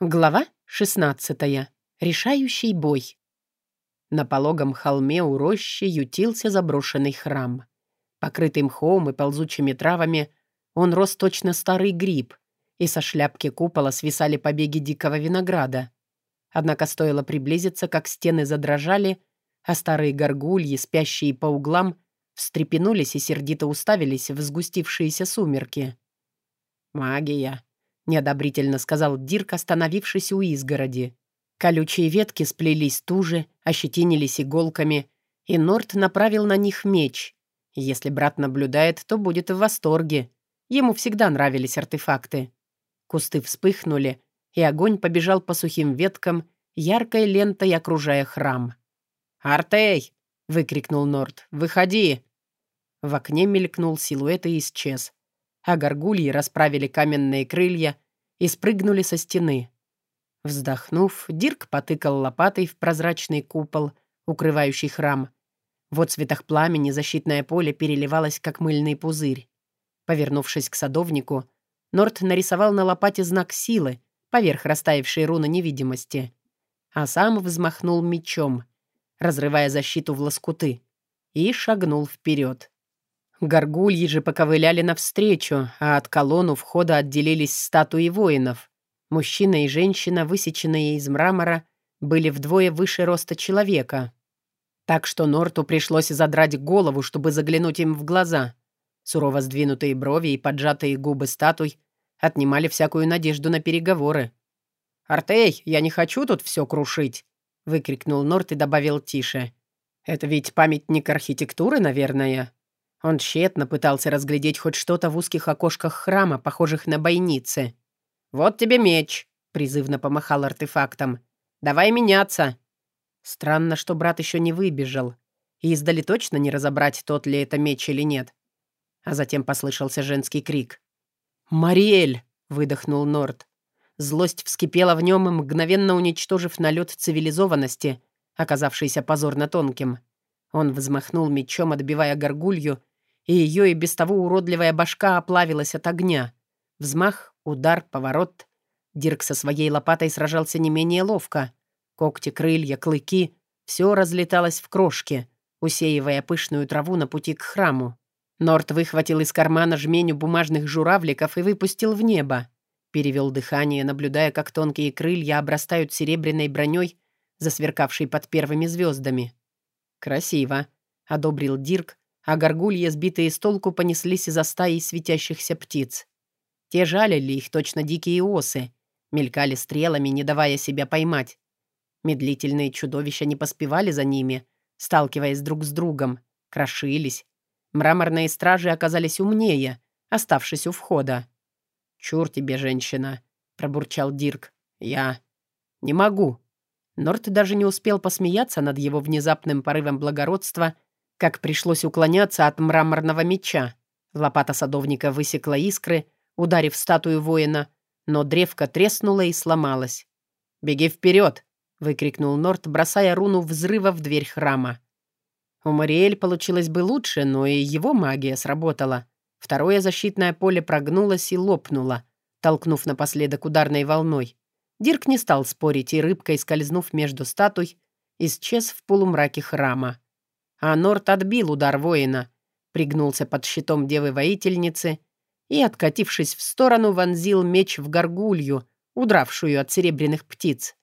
Глава 16. Решающий бой. На пологом холме у рощи ютился заброшенный храм. Покрытый мхом и ползучими травами, он рос точно старый гриб, и со шляпки купола свисали побеги дикого винограда. Однако стоило приблизиться, как стены задрожали, а старые горгульи, спящие по углам, встрепенулись и сердито уставились в сгустившиеся сумерки. «Магия», — неодобрительно сказал Дирк, остановившись у изгороди. Колючие ветки сплелись туже, ощетинились иголками, и Норт направил на них меч. Если брат наблюдает, то будет в восторге. Ему всегда нравились артефакты. Кусты вспыхнули, и огонь побежал по сухим веткам, яркой лентой окружая храм. «Артей!» — выкрикнул Норт. «Выходи!» В окне мелькнул силуэт и исчез а горгульи расправили каменные крылья и спрыгнули со стены. Вздохнув, Дирк потыкал лопатой в прозрачный купол, укрывающий храм. В отцветах пламени защитное поле переливалось, как мыльный пузырь. Повернувшись к садовнику, Норт нарисовал на лопате знак силы, поверх растаявшей руны невидимости, а сам взмахнул мечом, разрывая защиту в лоскуты, и шагнул вперед. Горгульи же поковыляли навстречу, а от колонн у входа отделились статуи воинов. Мужчина и женщина, высеченные из мрамора, были вдвое выше роста человека. Так что Норту пришлось задрать голову, чтобы заглянуть им в глаза. Сурово сдвинутые брови и поджатые губы статуй отнимали всякую надежду на переговоры. «Артей, я не хочу тут все крушить!» — выкрикнул Норт и добавил тише. «Это ведь памятник архитектуры, наверное?» Он тщетно пытался разглядеть хоть что-то в узких окошках храма, похожих на бойницы. «Вот тебе меч», — призывно помахал артефактом. «Давай меняться». Странно, что брат еще не выбежал. И издали точно не разобрать, тот ли это меч или нет. А затем послышался женский крик. «Мариэль!» — выдохнул Норд. Злость вскипела в нем, мгновенно уничтожив налет цивилизованности, оказавшийся позорно тонким. Он взмахнул мечом, отбивая горгулью, и ее и без того уродливая башка оплавилась от огня. Взмах, удар, поворот. Дирк со своей лопатой сражался не менее ловко. Когти, крылья, клыки — все разлеталось в крошки, усеивая пышную траву на пути к храму. Норт выхватил из кармана жменю бумажных журавликов и выпустил в небо. Перевел дыхание, наблюдая, как тонкие крылья обрастают серебряной броней, засверкавшей под первыми звездами. «Красиво», — одобрил Дирк, а горгульи, сбитые с толку, понеслись из-за стаи светящихся птиц. Те жалили их точно дикие осы, мелькали стрелами, не давая себя поймать. Медлительные чудовища не поспевали за ними, сталкиваясь друг с другом, крошились. Мраморные стражи оказались умнее, оставшись у входа. «Чур тебе, женщина», — пробурчал Дирк. «Я не могу». Норт даже не успел посмеяться над его внезапным порывом благородства — как пришлось уклоняться от мраморного меча. Лопата садовника высекла искры, ударив статую воина, но древко треснуло и сломалось. «Беги вперед!» — выкрикнул Норт, бросая руну взрыва в дверь храма. У Мариэль получилось бы лучше, но и его магия сработала. Второе защитное поле прогнулось и лопнуло, толкнув напоследок ударной волной. Дирк не стал спорить и рыбкой, скользнув между статуй, исчез в полумраке храма. А Норт отбил удар воина, пригнулся под щитом девы-воительницы и, откатившись в сторону, вонзил меч в горгулью, удравшую от серебряных птиц.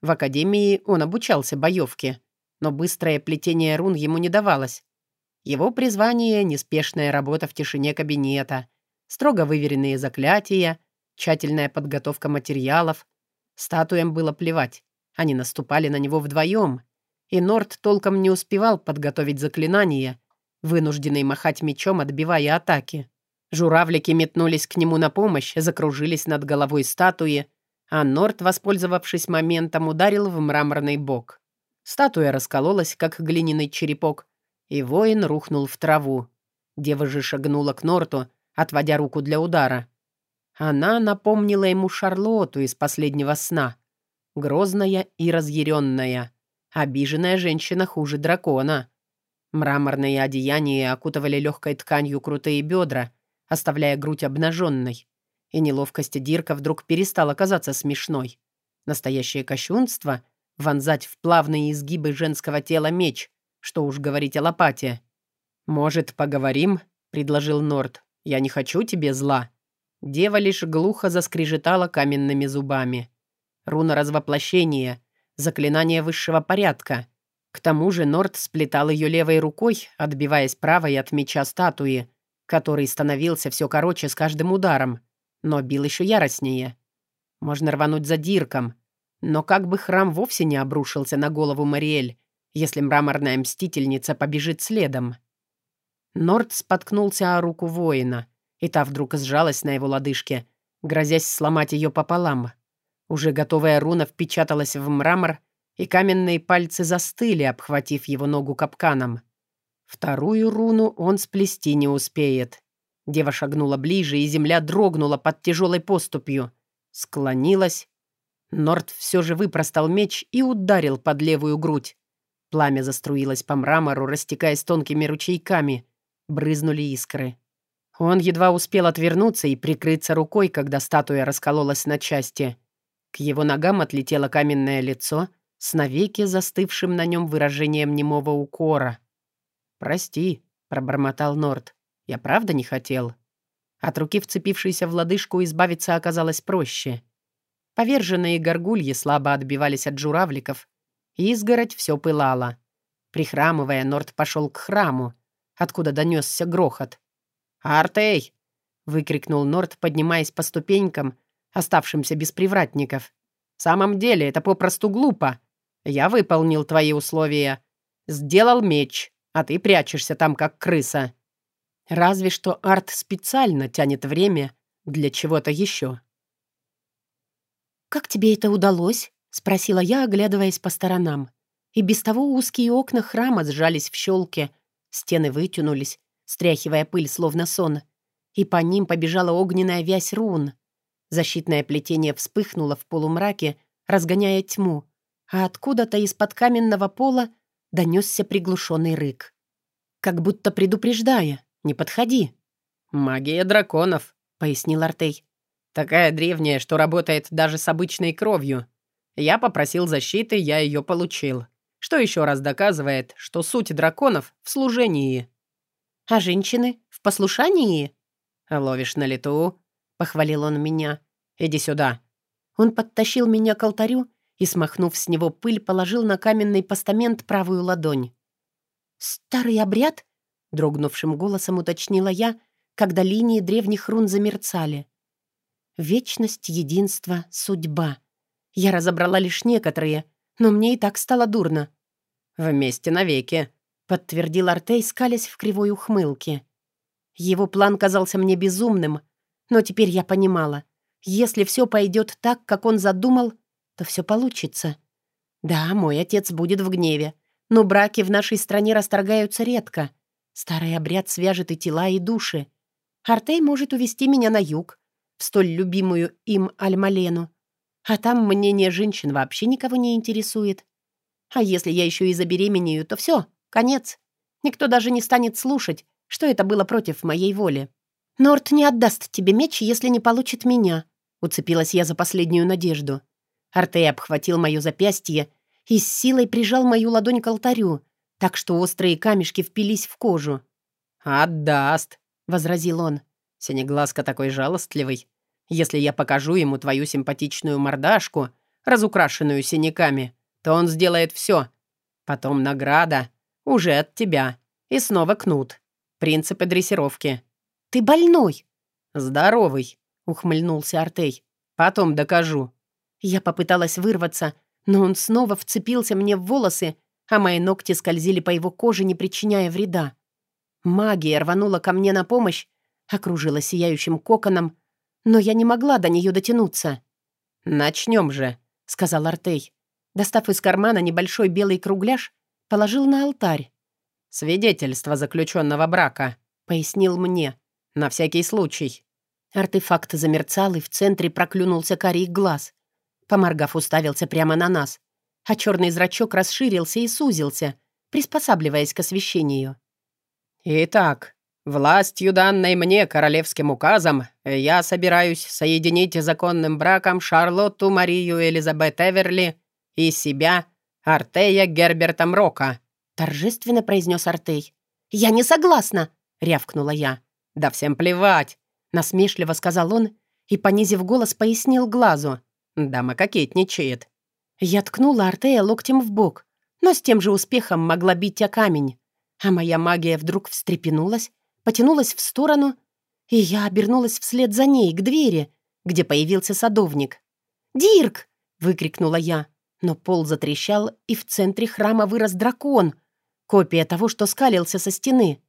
В академии он обучался боевке, но быстрое плетение рун ему не давалось. Его призвание — неспешная работа в тишине кабинета, строго выверенные заклятия, тщательная подготовка материалов. Статуям было плевать. Они наступали на него вдвоем, и Норт толком не успевал подготовить заклинание, вынужденный махать мечом, отбивая атаки. Журавлики метнулись к нему на помощь, закружились над головой статуи, а Норт, воспользовавшись моментом, ударил в мраморный бок. Статуя раскололась, как глиняный черепок, и воин рухнул в траву. Дева же шагнула к Норту, отводя руку для удара. Она напомнила ему Шарлоту из последнего сна. Грозная и разъяренная. Обиженная женщина хуже дракона. Мраморные одеяния окутывали легкой тканью крутые бедра, оставляя грудь обнаженной. и неловкость Дирка вдруг перестала казаться смешной. Настоящее кощунство — вонзать в плавные изгибы женского тела меч, что уж говорить о лопате. «Может, поговорим?» — предложил Норд. «Я не хочу тебе зла». Дева лишь глухо заскрежетала каменными зубами. Руна развоплощения, заклинание высшего порядка. К тому же Норд сплетал ее левой рукой, отбиваясь правой от меча статуи, который становился все короче с каждым ударом, но бил еще яростнее. Можно рвануть за Дирком, но как бы храм вовсе не обрушился на голову Мариэль, если мраморная мстительница побежит следом. Норд споткнулся о руку воина, и та вдруг сжалась на его лодыжке, грозясь сломать ее пополам. Уже готовая руна впечаталась в мрамор, и каменные пальцы застыли, обхватив его ногу капканом. Вторую руну он сплести не успеет. Дева шагнула ближе, и земля дрогнула под тяжелой поступью. Склонилась. Норд все же выпростал меч и ударил под левую грудь. Пламя заструилось по мрамору, растекаясь тонкими ручейками. Брызнули искры. Он едва успел отвернуться и прикрыться рукой, когда статуя раскололась на части. К его ногам отлетело каменное лицо с навеки застывшим на нем выражением немого укора. «Прости», — пробормотал Норд. «Я правда не хотел». От руки, вцепившейся в лодыжку, избавиться оказалось проще. Поверженные горгульи слабо отбивались от журавликов, и изгородь все пылала. Прихрамывая, Норд пошел к храму, откуда донесся грохот. «Артей!» — выкрикнул Норд, поднимаясь по ступенькам, оставшимся без привратников. «В самом деле, это попросту глупо. Я выполнил твои условия. Сделал меч, а ты прячешься там, как крыса. Разве что Арт специально тянет время для чего-то еще». «Как тебе это удалось?» — спросила я, оглядываясь по сторонам. И без того узкие окна храма сжались в щелке, стены вытянулись, стряхивая пыль, словно сон, и по ним побежала огненная вязь рун. Защитное плетение вспыхнуло в полумраке, разгоняя тьму, а откуда-то из-под каменного пола донесся приглушенный рык. Как будто предупреждая, не подходи. «Магия драконов», — пояснил Артей. «Такая древняя, что работает даже с обычной кровью. Я попросил защиты, я ее получил. Что еще раз доказывает, что суть драконов в служении». А женщины в послушании? Ловишь на лету, похвалил он меня. Иди сюда. Он подтащил меня к алтарю и, смахнув с него пыль, положил на каменный постамент правую ладонь. «Старый обряд?» — дрогнувшим голосом уточнила я, когда линии древних рун замерцали. «Вечность, единство, судьба. Я разобрала лишь некоторые, но мне и так стало дурно». «Вместе навеки», подтвердил Артей, скалясь в кривой ухмылке. Его план казался мне безумным, но теперь я понимала, если все пойдет так, как он задумал, то все получится. Да, мой отец будет в гневе, но браки в нашей стране расторгаются редко. Старый обряд свяжет и тела, и души. Артей может увести меня на юг, в столь любимую им Альмалену. А там мнение женщин вообще никого не интересует. А если я еще и забеременею, то все, Конец. Никто даже не станет слушать, что это было против моей воли. «Норт не отдаст тебе меч, если не получит меня», — уцепилась я за последнюю надежду. Артей обхватил мое запястье и с силой прижал мою ладонь к алтарю, так что острые камешки впились в кожу. «Отдаст», — возразил он. «Синеглазка такой жалостливый. Если я покажу ему твою симпатичную мордашку, разукрашенную синяками, то он сделает все. Потом награда уже от тебя. И снова кнут. Принципы дрессировки. Ты больной. Здоровый, ухмыльнулся Артей. Потом докажу. Я попыталась вырваться, но он снова вцепился мне в волосы, а мои ногти скользили по его коже, не причиняя вреда. Магия рванула ко мне на помощь, окружила сияющим коконом, но я не могла до нее дотянуться. «Начнем же», — сказал Артей. Достав из кармана небольшой белый кругляш, Положил на алтарь. «Свидетельство заключенного брака», — пояснил мне. «На всякий случай». Артефакт замерцал, и в центре проклюнулся карий глаз. Поморгав, уставился прямо на нас. А черный зрачок расширился и сузился, приспосабливаясь к освещению. «Итак», Властью, данной мне королевским указом, я собираюсь соединить законным браком Шарлотту Марию Элизабет Эверли и себя, Артея Герберта Мрока», — торжественно произнес Артей. «Я не согласна», — рявкнула я. «Да всем плевать», — насмешливо сказал он и, понизив голос, пояснил глазу. «Дама кокетничает». Я ткнула Артея локтем в бок, но с тем же успехом могла бить о камень. А моя магия вдруг встрепенулась, потянулась в сторону, и я обернулась вслед за ней, к двери, где появился садовник. «Дирк!» — выкрикнула я, но пол затрещал, и в центре храма вырос дракон, копия того, что скалился со стены.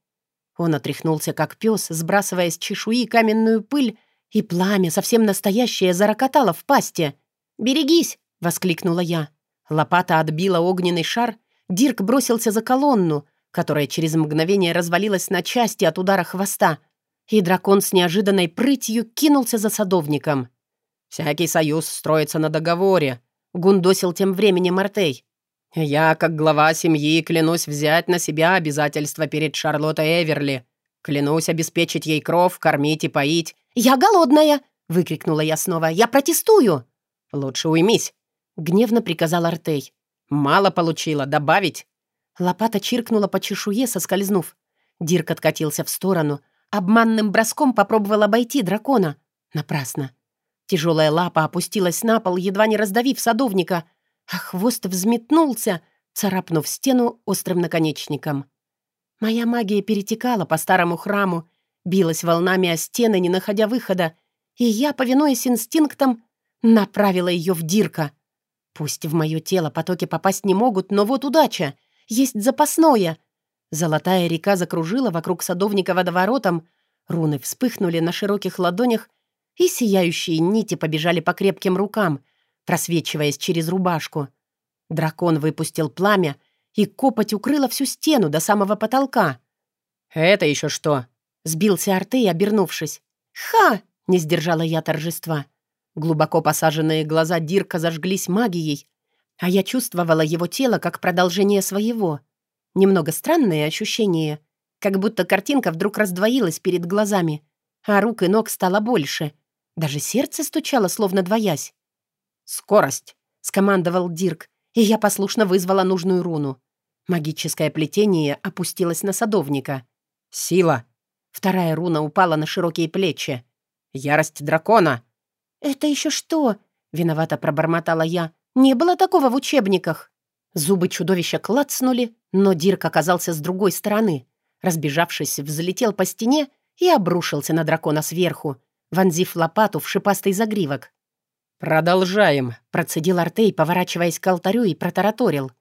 Он отряхнулся, как пес, сбрасывая с чешуи каменную пыль, и пламя, совсем настоящее, зарокотало в пасте. «Берегись!» — воскликнула я. Лопата отбила огненный шар, Дирк бросился за колонну, которая через мгновение развалилась на части от удара хвоста, и дракон с неожиданной прытью кинулся за садовником. «Всякий союз строится на договоре», — гундосил тем временем Мартей. «Я, как глава семьи, клянусь взять на себя обязательства перед Шарлоттой Эверли. Клянусь обеспечить ей кров, кормить и поить». «Я голодная!» — выкрикнула я снова. «Я протестую!» «Лучше уймись!» — гневно приказал Артей. «Мало получила, добавить?» Лопата чиркнула по чешуе, соскользнув. Дирк откатился в сторону. Обманным броском попробовал обойти дракона. Напрасно. Тяжелая лапа опустилась на пол, едва не раздавив садовника, а хвост взметнулся, царапнув стену острым наконечником. Моя магия перетекала по старому храму, билась волнами о стены, не находя выхода, и я, повинуясь инстинктам, направила ее в Дирка. Пусть в мое тело потоки попасть не могут, но вот удача — есть запасное!» Золотая река закружила вокруг садовника водоворотом, руны вспыхнули на широких ладонях, и сияющие нити побежали по крепким рукам, просвечиваясь через рубашку. Дракон выпустил пламя, и копоть укрыла всю стену до самого потолка. «Это еще что?» — сбился Артей, обернувшись. «Ха!» — не сдержала я торжества. Глубоко посаженные глаза Дирка зажглись магией, а я чувствовала его тело как продолжение своего. Немного странное ощущение, как будто картинка вдруг раздвоилась перед глазами, а рук и ног стало больше. Даже сердце стучало, словно двоясь. «Скорость!» — скомандовал Дирк, и я послушно вызвала нужную руну. Магическое плетение опустилось на садовника. «Сила!» Вторая руна упала на широкие плечи. «Ярость дракона!» «Это еще что?» — виновато пробормотала я, не было такого в учебниках. Зубы чудовища клацнули, но Дирк оказался с другой стороны. Разбежавшись, взлетел по стене и обрушился на дракона сверху, вонзив лопату в шипастый загривок. «Продолжаем», — процедил Артей, поворачиваясь к алтарю и протараторил.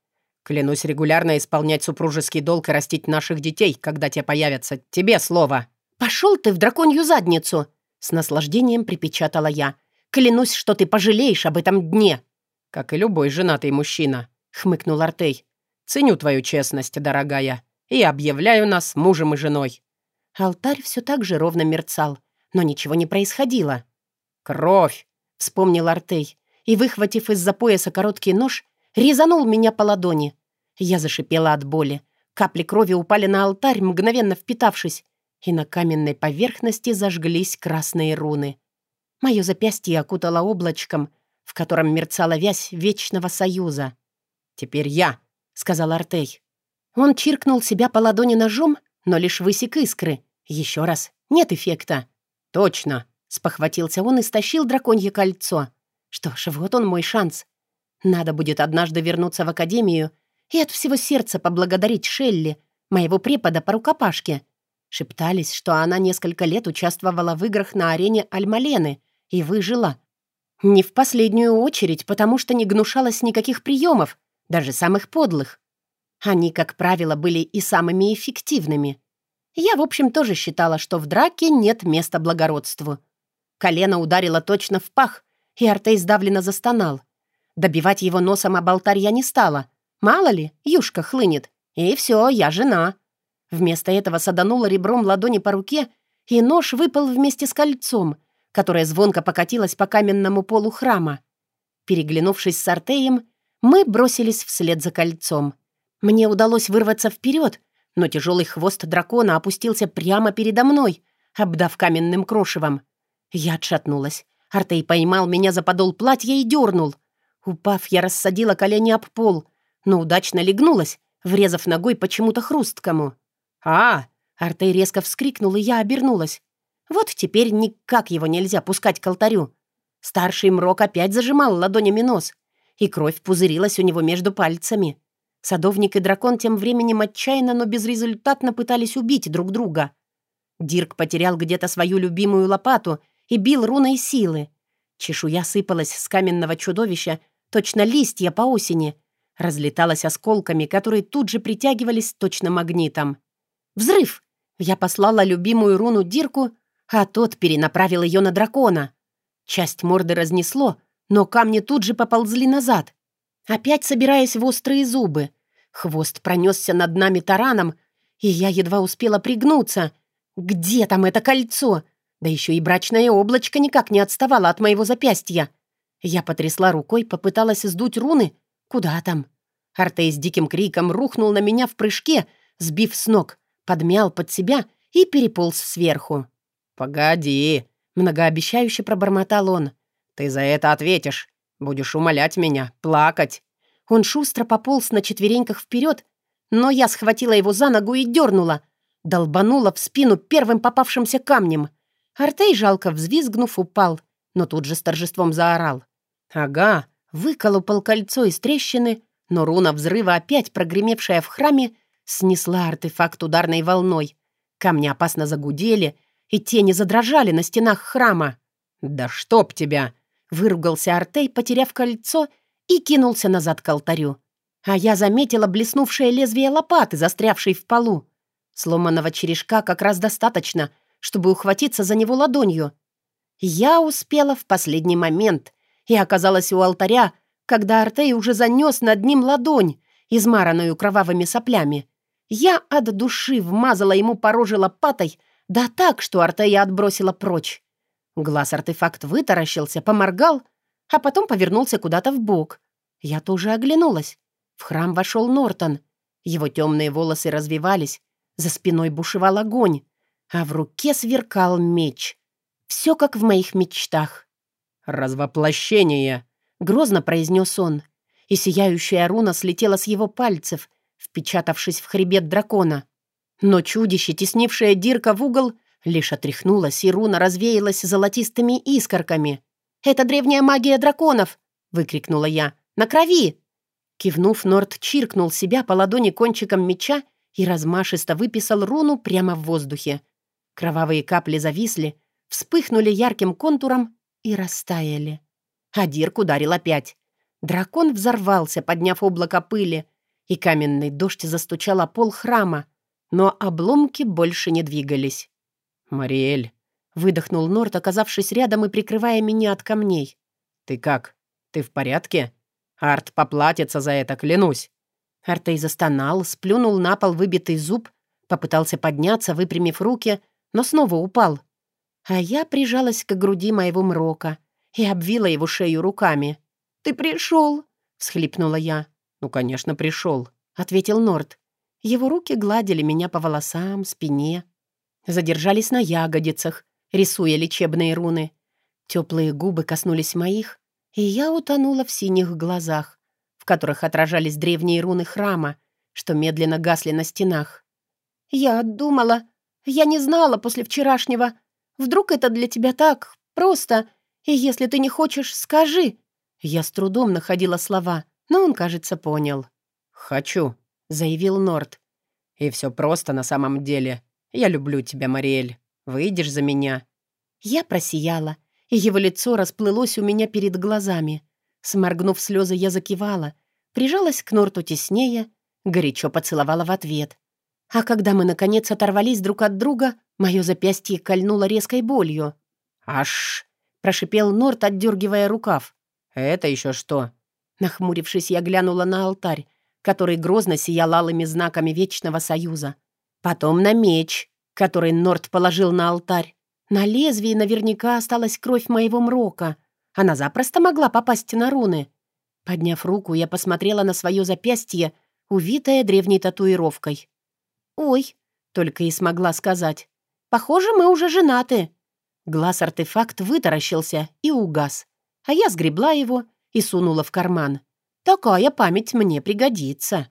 «Клянусь регулярно исполнять супружеский долг и растить наших детей, когда те появятся. Тебе слово». «Пошел ты в драконью задницу!» — с наслаждением припечатала я. «Клянусь, что ты пожалеешь об этом дне!» «Как и любой женатый мужчина», — хмыкнул Артей. «Ценю твою честность, дорогая, и объявляю нас мужем и женой». Алтарь все так же ровно мерцал, но ничего не происходило. «Кровь!» — вспомнил Артей, и, выхватив из-за пояса короткий нож, резанул меня по ладони. Я зашипела от боли. Капли крови упали на алтарь, мгновенно впитавшись, и на каменной поверхности зажглись красные руны. Мое запястье окутало облачком, в котором мерцала вязь Вечного Союза. «Теперь я», — сказал Артей. Он чиркнул себя по ладони ножом, но лишь высек искры. Еще раз. Нет эффекта. «Точно», — спохватился он и стащил драконье кольцо. Что ж, вот он мой шанс. Надо будет однажды вернуться в академию и от всего сердца поблагодарить Шелли, моего препода по рукопашке. Шептались, что она несколько лет участвовала в играх на арене Альмалены и выжила, не в последнюю очередь, потому что не гнушалась никаких приемов, даже самых подлых. Они, как правило, были и самыми эффективными. Я, в общем, тоже считала, что в драке нет места благородству. Колено ударило точно в пах, и Артей сдавленно застонал. Добивать его носом об алтарь я не стала. Мало ли, юшка хлынет. И все, я жена. Вместо этого саданула ребром ладони по руке, и нож выпал вместе с кольцом — которая звонко покатилась по каменному полу храма. Переглянувшись с Артеем, мы бросились вслед за кольцом. Мне удалось вырваться вперед, но тяжелый хвост дракона опустился прямо передо мной, обдав каменным крошевом. Я отшатнулась. Артей поймал меня за подол платья и дернул. Упав, я рассадила колени об пол, но удачно легнулась, врезав ногой почему-то хрусткому. «А!» — Артей резко вскрикнул, и я обернулась. Вот теперь никак его нельзя пускать к алтарю. Старший мрок опять зажимал ладонями нос, и кровь пузырилась у него между пальцами. Садовник и дракон тем временем отчаянно, но безрезультатно пытались убить друг друга. Дирк потерял где-то свою любимую лопату и бил руной силы. Чешуя сыпалась с каменного чудовища, точно листья по осени, разлеталась осколками, которые тут же притягивались точно магнитом. Взрыв! Я послала любимую руну Дирку, а тот перенаправил ее на дракона. Часть морды разнесло, но камни тут же поползли назад, опять собираясь в острые зубы. Хвост пронесся над нами тараном, и я едва успела пригнуться. Где там это кольцо? Да еще и брачное облачко никак не отставало от моего запястья. Я потрясла рукой, попыталась сдуть руны. Куда там? Артей с диким криком рухнул на меня в прыжке, сбив с ног, подмял под себя и переполз сверху. «Погоди!» — многообещающе пробормотал он. «Ты за это ответишь. Будешь умолять меня, плакать». Он шустро пополз на четвереньках вперед, но я схватила его за ногу и дернула, долбанула в спину первым попавшимся камнем. Артей, жалко взвизгнув, упал, но тут же с торжеством заорал. «Ага!» Выколупал кольцо из трещины, но руна взрыва, опять прогремевшая в храме, снесла артефакт ударной волной. Камни опасно загудели, и тени задрожали на стенах храма. «Да чтоб тебя!» — выругался Артей, потеряв кольцо, и кинулся назад к алтарю. А я заметила блеснувшее лезвие лопаты, застрявшей в полу. Сломанного черешка как раз достаточно, чтобы ухватиться за него ладонью. Я успела в последний момент и оказалась у алтаря, когда Артей уже занес над ним ладонь, измаранную кровавыми соплями. Я от души вмазала ему по роже лопатой, да так, что Артея отбросила прочь. Глаз-артефакт вытаращился, поморгал, а потом повернулся куда-то в бок. Я тоже оглянулась. В храм вошел Нортон. Его темные волосы развивались, за спиной бушевал огонь, а в руке сверкал меч. Все как в моих мечтах. «Развоплощение!» — грозно произнес он, и сияющая руна слетела с его пальцев, впечатавшись в хребет дракона. Но чудище, теснившее Дирка в угол, лишь отряхнулось, и руна развеялась золотистыми искорками. «Это древняя магия драконов!» — выкрикнула я. «На крови!» Кивнув, Норд чиркнул себя по ладони кончиком меча и размашисто выписал руну прямо в воздухе. Кровавые капли зависли, вспыхнули ярким контуром и растаяли. А Дирк ударил опять. Дракон взорвался, подняв облако пыли, и каменный дождь застучал о пол храма, но обломки больше не двигались. «Мариэль», — выдохнул Норт, оказавшись рядом и прикрывая меня от камней. «Ты как? Ты в порядке? Арт поплатится за это, клянусь». Артей застонал, сплюнул на пол выбитый зуб, попытался подняться, выпрямив руки, но снова упал. А я прижалась к груди моего мрока и обвила его шею руками. «Ты пришел!» — всхлипнула я. «Ну, конечно, пришел», — ответил Норт. Его руки гладили меня по волосам, спине. Задержались на ягодицах, рисуя лечебные руны. Теплые губы коснулись моих, и я утонула в синих глазах, в которых отражались древние руны храма, что медленно гасли на стенах. «Я думала, я не знала после вчерашнего. Вдруг это для тебя так просто, и если ты не хочешь, скажи». Я с трудом находила слова, но он, кажется, понял. «Хочу», — заявил Норт. «И все просто на самом деле. Я люблю тебя, Мариэль. Выйдешь за меня?» Я просияла, и его лицо расплылось у меня перед глазами. Сморгнув слезы, я закивала, прижалась к Норту теснее, горячо поцеловала в ответ. А когда мы, наконец, оторвались друг от друга, мое запястье кольнуло резкой болью. «Аш!» — прошипел Норт, отдергивая рукав. «Это еще что?» Нахмурившись, я глянула на алтарь, который грозно сиял алыми знаками Вечного Союза. Потом на меч, который Норт положил на алтарь. На лезвии наверняка осталась кровь моего мрока. Она запросто могла попасть на руны. Подняв руку, я посмотрела на свое запястье, увитое древней татуировкой. «Ой», — только и смогла сказать. «Похоже, мы уже женаты». Глаз-артефакт вытаращился и угас, а я сгребла его и сунула в карман. «Такая память мне пригодится».